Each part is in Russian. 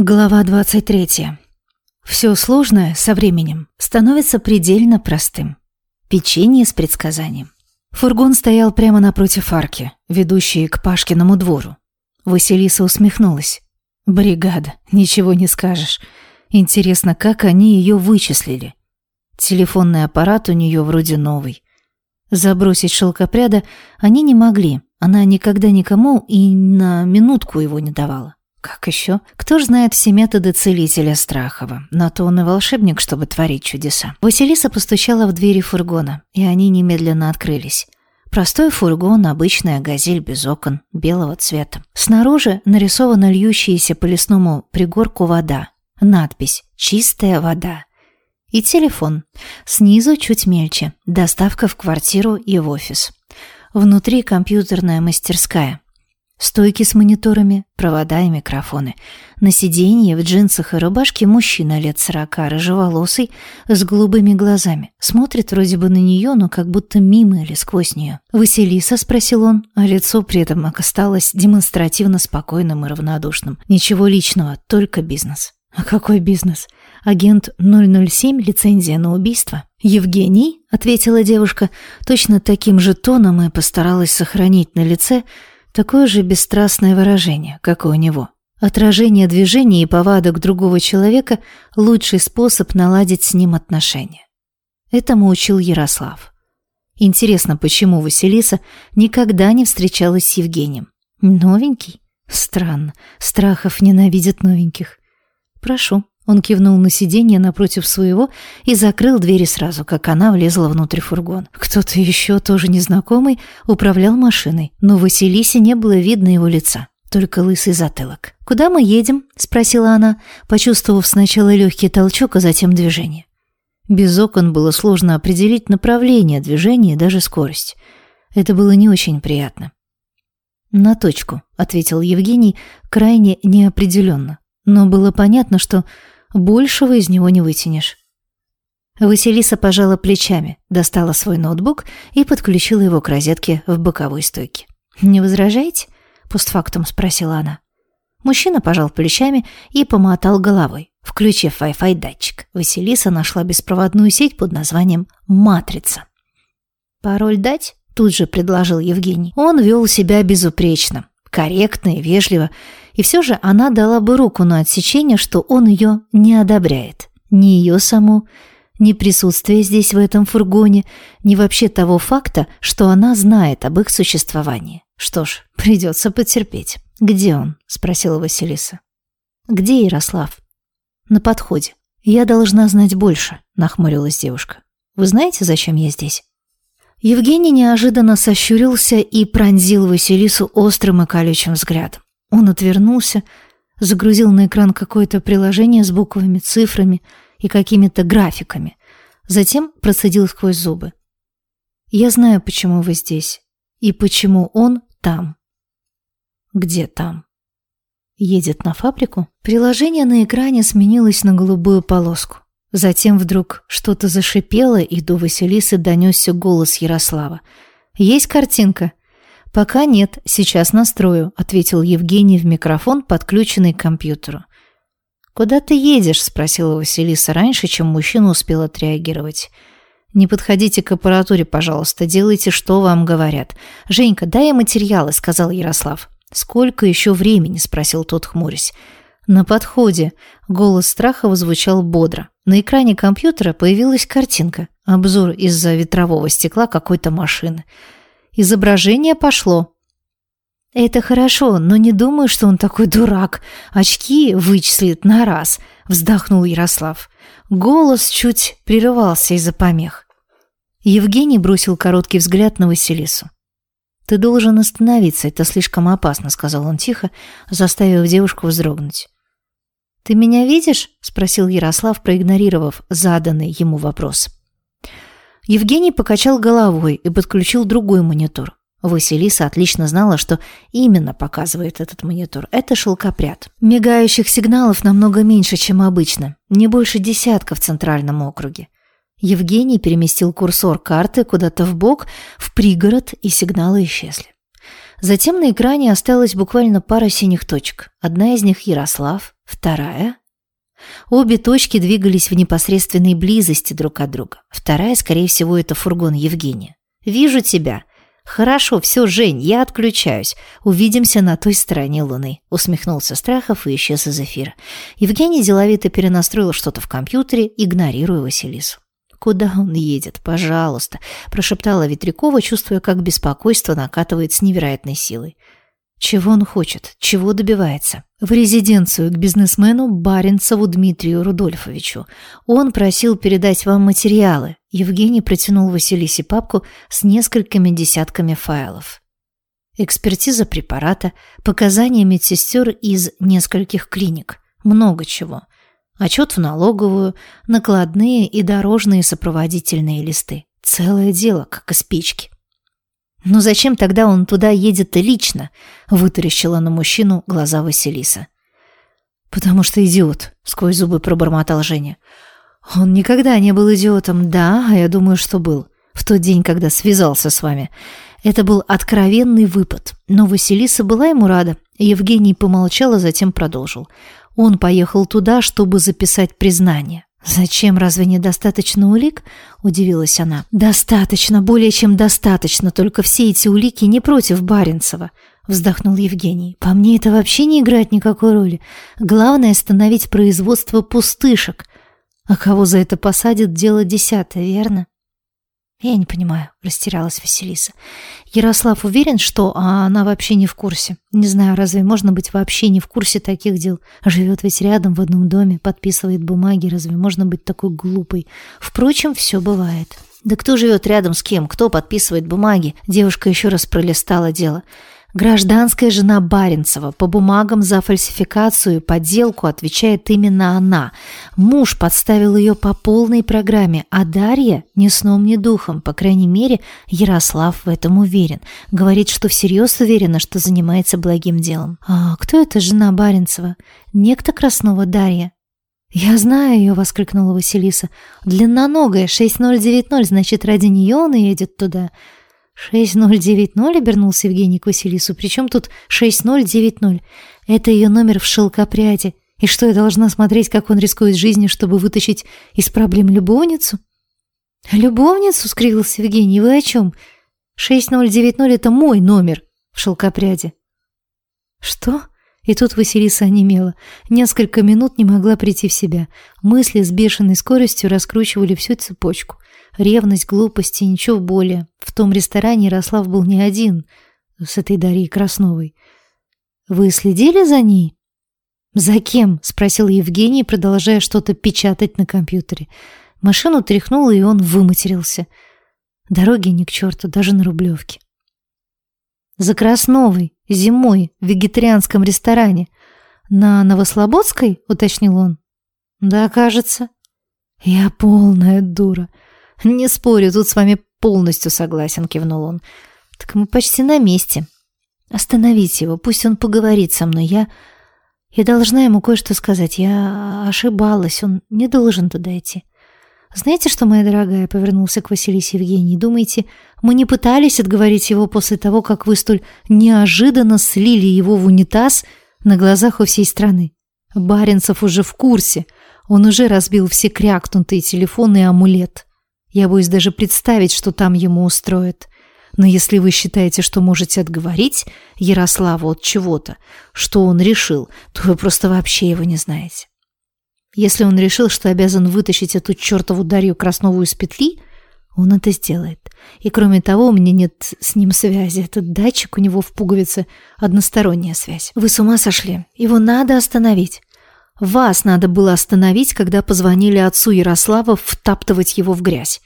Глава 23. Все сложное со временем становится предельно простым. Печенье с предсказанием. Фургон стоял прямо напротив арки, ведущей к Пашкиному двору. Василиса усмехнулась. «Бригада, ничего не скажешь. Интересно, как они ее вычислили? Телефонный аппарат у нее вроде новый. Забросить шелкопряда они не могли, она никогда никому и на минутку его не давала. Как еще? Кто ж знает все методы целителя Страхова? На то он и волшебник, чтобы творить чудеса. Василиса постучала в двери фургона, и они немедленно открылись. Простой фургон, обычная газель без окон, белого цвета. Снаружи нарисована льющаяся по лесному пригорку вода. Надпись «Чистая вода». И телефон. Снизу чуть мельче. Доставка в квартиру и в офис. Внутри компьютерная мастерская. Стойки с мониторами, провода и микрофоны. На сиденье в джинсах и рубашке мужчина лет сорока, рыжеволосый, с голубыми глазами. Смотрит вроде бы на нее, но как будто мимо или сквозь нее. «Василиса?» – спросил он, а лицо при этом осталось демонстративно спокойным и равнодушным. Ничего личного, только бизнес. А какой бизнес? Агент 007, лицензия на убийство? «Евгений?» – ответила девушка, точно таким же тоном и постаралась сохранить на лице – Такое же бесстрастное выражение, как и у него. Отражение движений и повадок другого человека – лучший способ наладить с ним отношения. Этому учил Ярослав. Интересно, почему Василиса никогда не встречалась с Евгением? Новенький? Странно. Страхов ненавидит новеньких. Прошу. Он кивнул на сиденье напротив своего и закрыл двери сразу, как она влезла внутрь фургона. Кто-то еще, тоже незнакомый, управлял машиной, но Василисе не было видно его лица, только лысый затылок. «Куда мы едем?» – спросила она, почувствовав сначала легкий толчок, а затем движение. Без окон было сложно определить направление движения и даже скорость. Это было не очень приятно. «На точку», — ответил Евгений, крайне неопределенно. Но было понятно, что Большего из него не вытянешь. Василиса пожала плечами, достала свой ноутбук и подключила его к розетке в боковой стойке. «Не возражаете?» – постфактум спросила она. Мужчина пожал плечами и помотал головой. Включив Wi-Fi датчик, Василиса нашла беспроводную сеть под названием «Матрица». «Пароль дать?» – тут же предложил Евгений. Он вел себя безупречно, корректно и вежливо, и все же она дала бы руку на отсечение, что он ее не одобряет. Ни ее саму, ни присутствие здесь в этом фургоне, ни вообще того факта, что она знает об их существовании. Что ж, придется потерпеть. «Где он?» – спросила Василиса. «Где Ярослав?» «На подходе. Я должна знать больше», – нахмурилась девушка. «Вы знаете, зачем я здесь?» Евгений неожиданно сощурился и пронзил Василису острым и колючим взглядом. Он отвернулся, загрузил на экран какое-то приложение с буквами, цифрами и какими-то графиками. Затем процедил сквозь зубы. «Я знаю, почему вы здесь. И почему он там». «Где там?» «Едет на фабрику?» Приложение на экране сменилось на голубую полоску. Затем вдруг что-то зашипело, и до Василисы донесся голос Ярослава. «Есть картинка?» «Пока нет, сейчас настрою», — ответил Евгений в микрофон, подключенный к компьютеру. «Куда ты едешь?» — спросила Василиса раньше, чем мужчина успел отреагировать. «Не подходите к аппаратуре, пожалуйста, делайте, что вам говорят. Женька, дай материалы», — сказал Ярослав. «Сколько еще времени?» — спросил тот, хмурясь. «На подходе». Голос страха звучал бодро. На экране компьютера появилась картинка. Обзор из-за ветрового стекла какой-то машины. Изображение пошло. «Это хорошо, но не думаю, что он такой дурак. Очки вычислит на раз», — вздохнул Ярослав. Голос чуть прерывался из-за помех. Евгений бросил короткий взгляд на Василису. «Ты должен остановиться, это слишком опасно», — сказал он тихо, заставив девушку вздрогнуть. «Ты меня видишь?» — спросил Ярослав, проигнорировав заданный ему вопрос. Евгений покачал головой и подключил другой монитор. Василиса отлично знала, что именно показывает этот монитор. Это шелкопряд. Мигающих сигналов намного меньше, чем обычно. Не больше десятка в центральном округе. Евгений переместил курсор карты куда-то в бок, в пригород, и сигналы исчезли. Затем на экране осталась буквально пара синих точек. Одна из них Ярослав, вторая... Обе точки двигались в непосредственной близости друг от друга. Вторая, скорее всего, это фургон Евгения. «Вижу тебя», «Хорошо, все, Жень, я отключаюсь. Увидимся на той стороне Луны», — усмехнулся Страхов и исчез из эфира. Евгений деловито перенастроил что-то в компьютере, игнорируя Василису. «Куда он едет? Пожалуйста», – прошептала Ветрякова, чувствуя, как беспокойство накатывает с невероятной силой. Чего он хочет? Чего добивается? В резиденцию к бизнесмену Баренцеву Дмитрию Рудольфовичу. Он просил передать вам материалы. Евгений протянул Василисе папку с несколькими десятками файлов. Экспертиза препарата, показания медсестер из нескольких клиник. Много чего. Отчет в налоговую, накладные и дорожные сопроводительные листы. Целое дело, как из печки. «Но зачем тогда он туда едет-то лично?» — вытаращила на мужчину глаза Василиса. «Потому что идиот», — сквозь зубы пробормотал Женя. «Он никогда не был идиотом, да, а я думаю, что был. В тот день, когда связался с вами. Это был откровенный выпад. Но Василиса была ему рада. Евгений помолчал, а затем продолжил. Он поехал туда, чтобы записать признание. «Зачем? Разве недостаточно улик?» – удивилась она. «Достаточно, более чем достаточно, только все эти улики не против Баренцева», – вздохнул Евгений. «По мне это вообще не играет никакой роли. Главное – остановить производство пустышек. А кого за это посадят, дело десятое, верно?» «Я не понимаю», — растерялась Василиса. «Ярослав уверен, что а она вообще не в курсе. Не знаю, разве можно быть вообще не в курсе таких дел? Живет ведь рядом в одном доме, подписывает бумаги. Разве можно быть такой глупой? Впрочем, все бывает». «Да кто живет рядом с кем? Кто подписывает бумаги?» Девушка еще раз пролистала дело. Гражданская жена Баренцева. По бумагам за фальсификацию и подделку отвечает именно она. Муж подставил ее по полной программе, а Дарья ни сном, ни духом. По крайней мере, Ярослав в этом уверен. Говорит, что всерьез уверена, что занимается благим делом. «А кто эта жена Баренцева?» «Некто Краснова Дарья». «Я знаю ее», — воскликнула Василиса. «Длинноногая, 6090, значит, ради нее он и едет туда». «6090?» — обернулся Евгений к Василису. «Причем тут 6090? Это ее номер в шелкопряде. И что, я должна смотреть, как он рискует жизнью, чтобы вытащить из проблем любовницу?» «Любовницу?» — скривился Евгений. «Вы о чем? 6090 — это мой номер в шелкопряде». «Что?» И тут Василиса онемела. Несколько минут не могла прийти в себя. Мысли с бешеной скоростью раскручивали всю цепочку. Ревность, глупость и ничего более. В том ресторане Ярослав был не один с этой Дарьей Красновой. «Вы следили за ней?» «За кем?» — спросил Евгений, продолжая что-то печатать на компьютере. Машину тряхнуло, и он выматерился. Дороги ни к черту, даже на Рублевке. «За Красновой, зимой, в вегетарианском ресторане. На Новослободской?» — уточнил он. «Да, кажется». «Я полная дура. «Не спорю, тут с вами полностью согласен», — кивнул он. «Так мы почти на месте. Остановите его, пусть он поговорит со мной. Я... Я должна ему кое-что сказать. Я ошибалась, он не должен туда идти». «Знаете что, моя дорогая?» — повернулся к Василисе Евгении. «Думаете, мы не пытались отговорить его после того, как вы столь неожиданно слили его в унитаз на глазах у всей страны? Баренцев уже в курсе. Он уже разбил все крякнутые телефоны и амулет. Я боюсь даже представить, что там ему устроят. Но если вы считаете, что можете отговорить Ярославу от чего-то, что он решил, то вы просто вообще его не знаете. Если он решил, что обязан вытащить эту чертову Дарью Краснову из петли, он это сделает. И кроме того, у меня нет с ним связи. Этот датчик у него в пуговице односторонняя связь. Вы с ума сошли? Его надо остановить. Вас надо было остановить, когда позвонили отцу Ярослава втаптывать его в грязь.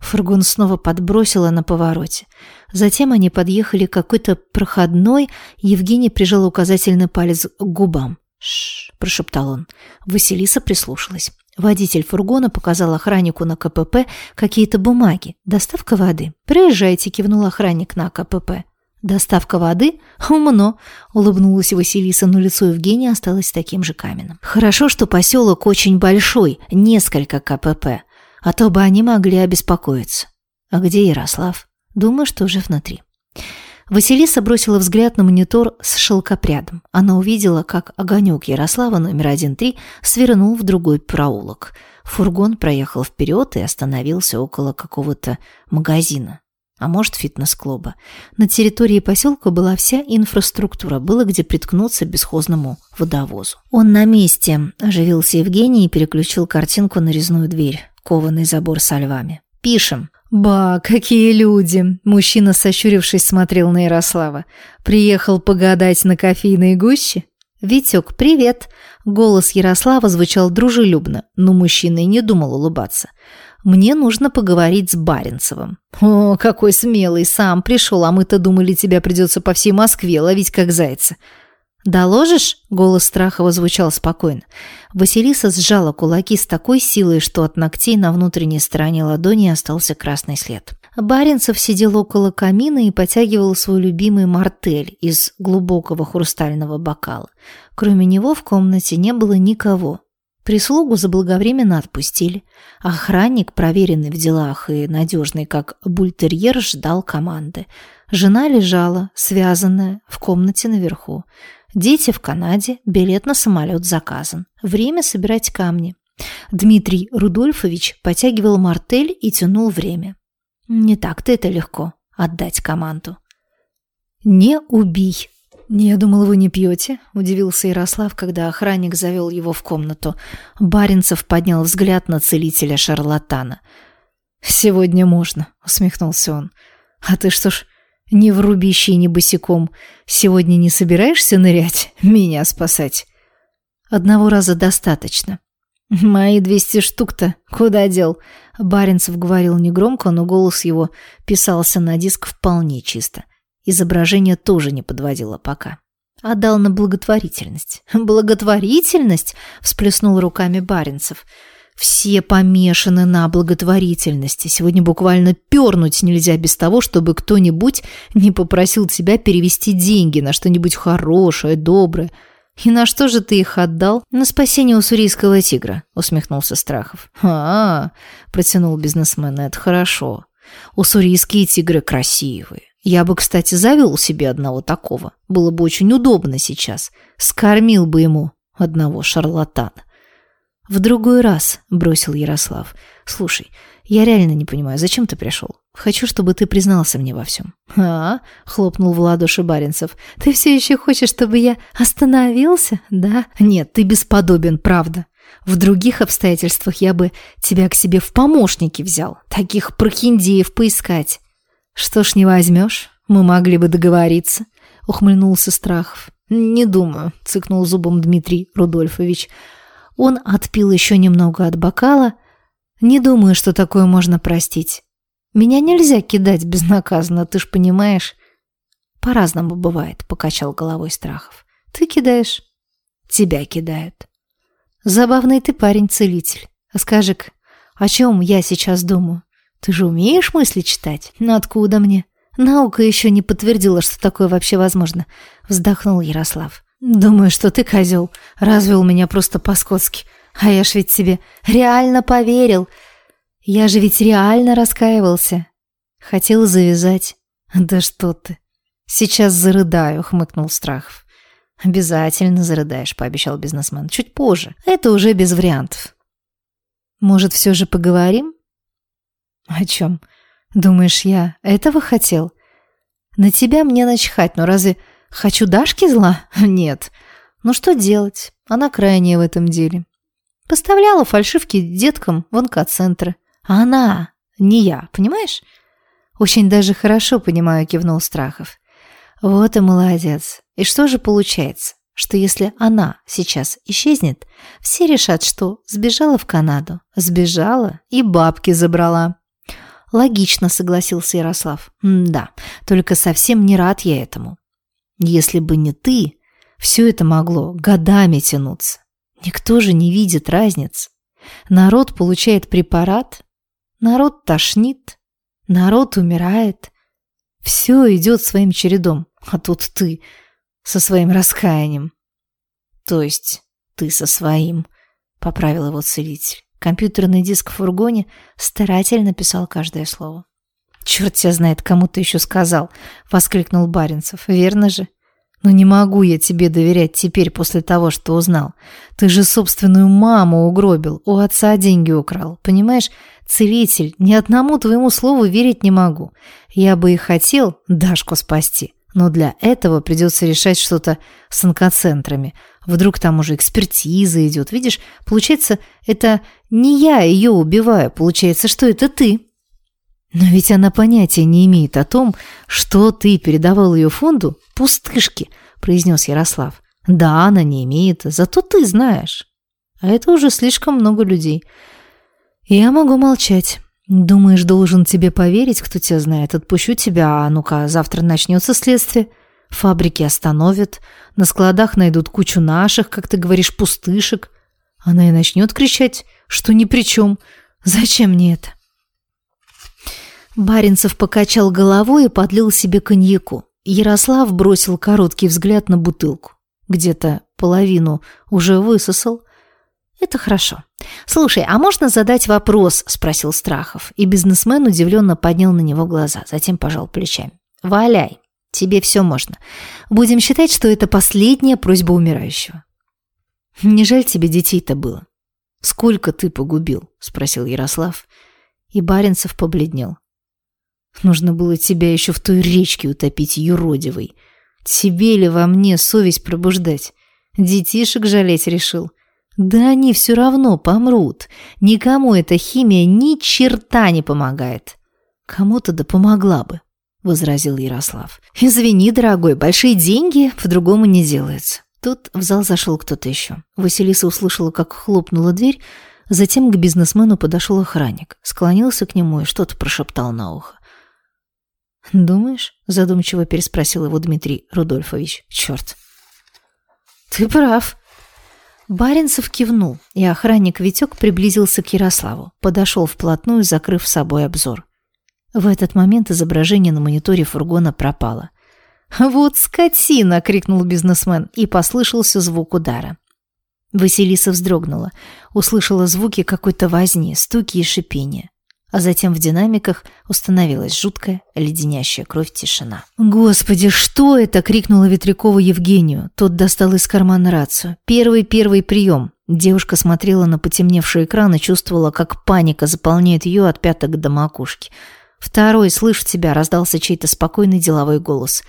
Фургон снова подбросило на повороте. Затем они подъехали к какой-то проходной, Евгений прижал указательный палец к губам. «Шш», – прошептал он. Василиса прислушалась. Водитель фургона показал охраннику на КПП какие-то бумаги. «Доставка воды». «Проезжайте», – кивнул охранник на КПП. «Доставка воды? Умно!» — улыбнулась Василиса, но лицо Евгения осталось таким же каменным. «Хорошо, что поселок очень большой, несколько КПП, а то бы они могли обеспокоиться. А где Ярослав? Думаю, что уже внутри». Василиса бросила взгляд на монитор с шелкопрядом. Она увидела, как огонек Ярослава номер 1-3 свернул в другой проулок. Фургон проехал вперед и остановился около какого-то магазина. А может, фитнес-клуба. На территории поселка была вся инфраструктура, было где приткнуться бесхозному водовозу. «Он на месте», – оживился Евгений и переключил картинку на резную дверь, кованый забор со львами. «Пишем». «Ба, какие люди!» – мужчина, сощурившись, смотрел на Ярослава. «Приехал погадать на кофейной гуще?» «Витек, привет!» Голос Ярослава звучал дружелюбно, но мужчина и не думал улыбаться. «Мне нужно поговорить с Баренцевым». «О, какой смелый, сам пришел, а мы-то думали, тебя придется по всей Москве ловить как зайца». «Доложишь?» – голос Страхова звучал спокойно. Василиса сжала кулаки с такой силой, что от ногтей на внутренней стороне ладони остался красный след. Баренцев сидел около камина и потягивал свой любимый мартель из глубокого хрустального бокала. Кроме него в комнате не было никого. Прислугу заблаговременно отпустили. Охранник, проверенный в делах и надежный, как бультерьер, ждал команды. Жена лежала, связанная, в комнате наверху. Дети в Канаде, билет на самолет заказан. Время собирать камни. Дмитрий Рудольфович потягивал мартель и тянул время. Не так-то это легко – отдать команду. «Не убий!» «Не, я думал, вы не пьете», – удивился Ярослав, когда охранник завел его в комнату. Баринцев поднял взгляд на целителя-шарлатана. «Сегодня можно», – усмехнулся он. «А ты что ж, не в рубище не босиком. Сегодня не собираешься нырять, меня спасать? Одного раза достаточно. Мои двести штук-то куда дел? Баренцев говорил негромко, но голос его писался на диск вполне чисто. Изображение тоже не подводило пока. Отдал на благотворительность. Благотворительность? Всплеснул руками Баренцев. Все помешаны на благотворительности. Сегодня буквально пернуть нельзя без того, чтобы кто-нибудь не попросил тебя перевести деньги на что-нибудь хорошее, доброе. «И на что же ты их отдал?» «На спасение уссурийского тигра», — усмехнулся Страхов. «А, -а, -а протянул бизнесмен, — это хорошо. Уссурийские тигры красивые. Я бы, кстати, завел себе одного такого. Было бы очень удобно сейчас. Скормил бы ему одного шарлатана. «В другой раз», — бросил Ярослав. «Слушай, я реально не понимаю, зачем ты пришел? Хочу, чтобы ты признался мне во всем». «А?» — хлопнул в ладоши Баренцев. «Ты все еще хочешь, чтобы я остановился, да?» «Нет, ты бесподобен, правда. В других обстоятельствах я бы тебя к себе в помощники взял. Таких прохиндеев поискать». «Что ж не возьмешь? Мы могли бы договориться», — ухмыльнулся Страхов. «Не думаю», — цыкнул зубом Дмитрий Рудольфович. Он отпил еще немного от бокала. Не думаю, что такое можно простить. Меня нельзя кидать безнаказанно, ты ж понимаешь. По-разному бывает, покачал головой Страхов. Ты кидаешь, тебя кидают. Забавный ты парень-целитель. А скажи-ка, о чем я сейчас думаю? Ты же умеешь мысли читать? Ну откуда мне? Наука еще не подтвердила, что такое вообще возможно. Вздохнул Ярослав. «Думаю, что ты, козел, развел меня просто по-скотски. А я ж ведь тебе реально поверил. Я же ведь реально раскаивался. Хотел завязать. Да что ты. Сейчас зарыдаю», — хмыкнул Страхов. «Обязательно зарыдаешь», — пообещал бизнесмен. «Чуть позже. Это уже без вариантов». «Может, все же поговорим?» «О чем? Думаешь, я этого хотел?» «На тебя мне начхать, но разве Хочу Дашки зла? Нет. Ну что делать? Она крайняя в этом деле. Поставляла фальшивки деткам в онкоцентры. А она, не я, понимаешь? Очень даже хорошо понимаю, кивнул Страхов. Вот и молодец. И что же получается? Что если она сейчас исчезнет, все решат, что сбежала в Канаду. Сбежала и бабки забрала. Логично, согласился Ярослав. М да, только совсем не рад я этому. Если бы не ты, все это могло годами тянуться. Никто же не видит разницы. Народ получает препарат, народ тошнит, народ умирает. Все идет своим чередом, а тут ты со своим раскаянием. То есть ты со своим, поправил его целитель. Компьютерный диск в фургоне старательно писал каждое слово. «Черт тебя знает, кому ты еще сказал!» — воскликнул Баренцев. «Верно же?» «Но не могу я тебе доверять теперь после того, что узнал. Ты же собственную маму угробил, у отца деньги украл. Понимаешь, целитель, ни одному твоему слову верить не могу. Я бы и хотел Дашку спасти, но для этого придется решать что-то с онкоцентрами. Вдруг там уже экспертиза идет. Видишь, получается, это не я ее убиваю, получается, что это ты. Но ведь она понятия не имеет о том, что ты передавал ее фонду пустышки, произнес Ярослав. Да, она не имеет, зато ты знаешь. А это уже слишком много людей. Я могу молчать. Думаешь, должен тебе поверить, кто тебя знает? Отпущу тебя, а ну-ка, завтра начнется следствие. Фабрики остановят, на складах найдут кучу наших, как ты говоришь, пустышек. Она и начнет кричать, что ни при чем. Зачем мне это? Баринцев покачал головой и подлил себе коньяку. Ярослав бросил короткий взгляд на бутылку. Где-то половину уже высосал. Это хорошо. Слушай, а можно задать вопрос? спросил Страхов, и бизнесмен удивленно поднял на него глаза, затем пожал плечами. Валяй. Тебе все можно. Будем считать, что это последняя просьба умирающего. Не жаль тебе детей-то было? Сколько ты погубил? Спросил Ярослав. И Баренцев побледнел. Нужно было тебя еще в той речке утопить, юродивый. Тебе ли во мне совесть пробуждать? Детишек жалеть решил. Да они все равно помрут. Никому эта химия ни черта не помогает. Кому-то да помогла бы возразил Ярослав. «Извини, дорогой, большие деньги по-другому не делаются». Тут в зал зашел кто-то еще. Василиса услышала, как хлопнула дверь, затем к бизнесмену подошел охранник, склонился к нему и что-то прошептал на ухо. «Думаешь?» – задумчиво переспросил его Дмитрий Рудольфович. «Черт!» «Ты прав!» Баренцев кивнул, и охранник Витек приблизился к Ярославу, подошел вплотную, закрыв собой обзор. В этот момент изображение на мониторе фургона пропало. «Вот скотина!» — крикнул бизнесмен, и послышался звук удара. Василиса вздрогнула, услышала звуки какой-то возни, стуки и шипения. А затем в динамиках установилась жуткая, леденящая кровь тишина. «Господи, что это?» — крикнула Ветрякова Евгению. Тот достал из кармана рацию. «Первый-первый прием!» Девушка смотрела на потемневший экран и чувствовала, как паника заполняет ее от пяток до макушки. «Второй, слышу тебя», — раздался чей-то спокойный деловой голос.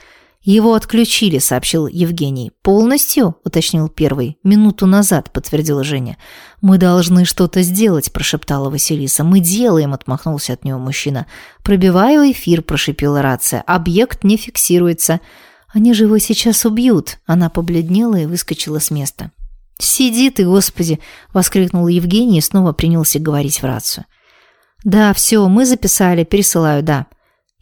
«Его отключили», — сообщил Евгений. «Полностью?» — уточнил первый. «Минуту назад», — подтвердила Женя. «Мы должны что-то сделать», — прошептала Василиса. «Мы делаем», — отмахнулся от него мужчина. «Пробиваю эфир», — прошипела рация. «Объект не фиксируется». «Они же его сейчас убьют», — она побледнела и выскочила с места. «Сиди ты, Господи!» — воскликнул Евгений и снова принялся говорить в рацию. «Да, все, мы записали, пересылаю, да».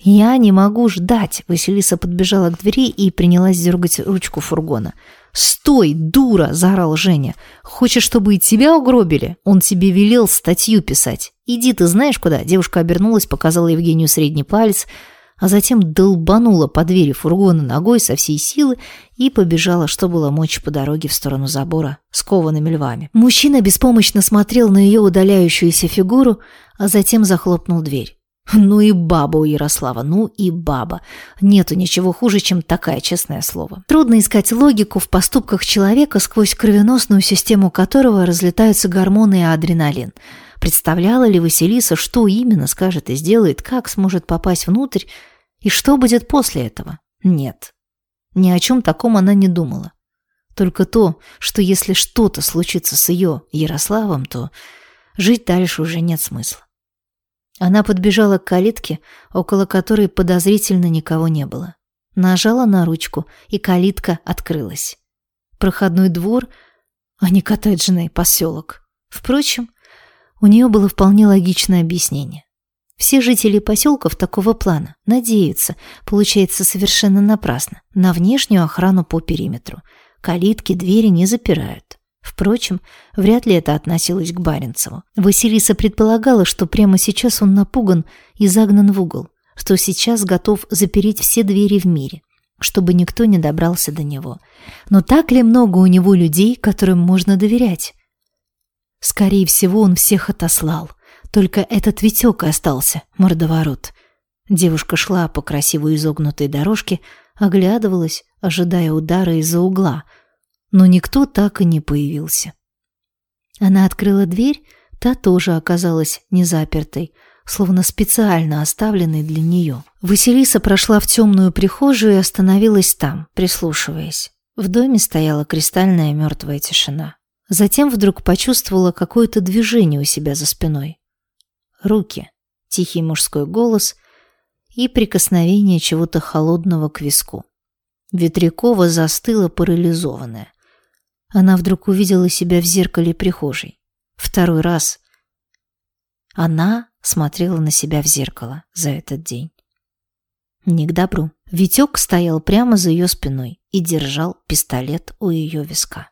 «Я не могу ждать!» Василиса подбежала к двери и принялась дергать ручку фургона. «Стой, дура!» – заорал Женя. «Хочешь, чтобы и тебя угробили? Он тебе велел статью писать. Иди ты знаешь куда?» Девушка обернулась, показала Евгению средний палец – а затем долбанула по двери фургона ногой со всей силы и побежала, что было мочи по дороге в сторону забора, скованными львами. Мужчина беспомощно смотрел на ее удаляющуюся фигуру, а затем захлопнул дверь. Ну и баба у Ярослава, ну и баба. Нету ничего хуже, чем такая, честное слово. Трудно искать логику в поступках человека, сквозь кровеносную систему которого разлетаются гормоны и адреналин. Представляла ли Василиса, что именно скажет и сделает, как сможет попасть внутрь, и что будет после этого? Нет. Ни о чем таком она не думала. Только то, что если что-то случится с ее Ярославом, то жить дальше уже нет смысла. Она подбежала к калитке, около которой подозрительно никого не было. Нажала на ручку, и калитка открылась. Проходной двор, а не коттеджный поселок. Впрочем, у нее было вполне логичное объяснение. Все жители поселков такого плана надеются, получается совершенно напрасно, на внешнюю охрану по периметру. Калитки, двери не запирают. Впрочем, вряд ли это относилось к Баренцеву. Василиса предполагала, что прямо сейчас он напуган и загнан в угол, что сейчас готов запереть все двери в мире, чтобы никто не добрался до него. Но так ли много у него людей, которым можно доверять? Скорее всего, он всех отослал. Только этот Витек остался, мордоворот. Девушка шла по красивой изогнутой дорожке, оглядывалась, ожидая удара из-за угла, но никто так и не появился. Она открыла дверь, та тоже оказалась незапертой, словно специально оставленной для нее. Василиса прошла в темную прихожую и остановилась там, прислушиваясь. В доме стояла кристальная мертвая тишина. Затем вдруг почувствовала какое-то движение у себя за спиной. Руки, тихий мужской голос и прикосновение чего-то холодного к виску. Ветрякова застыла парализованная. Она вдруг увидела себя в зеркале прихожей. Второй раз она смотрела на себя в зеркало за этот день. Не к добру. Витек стоял прямо за ее спиной и держал пистолет у ее виска.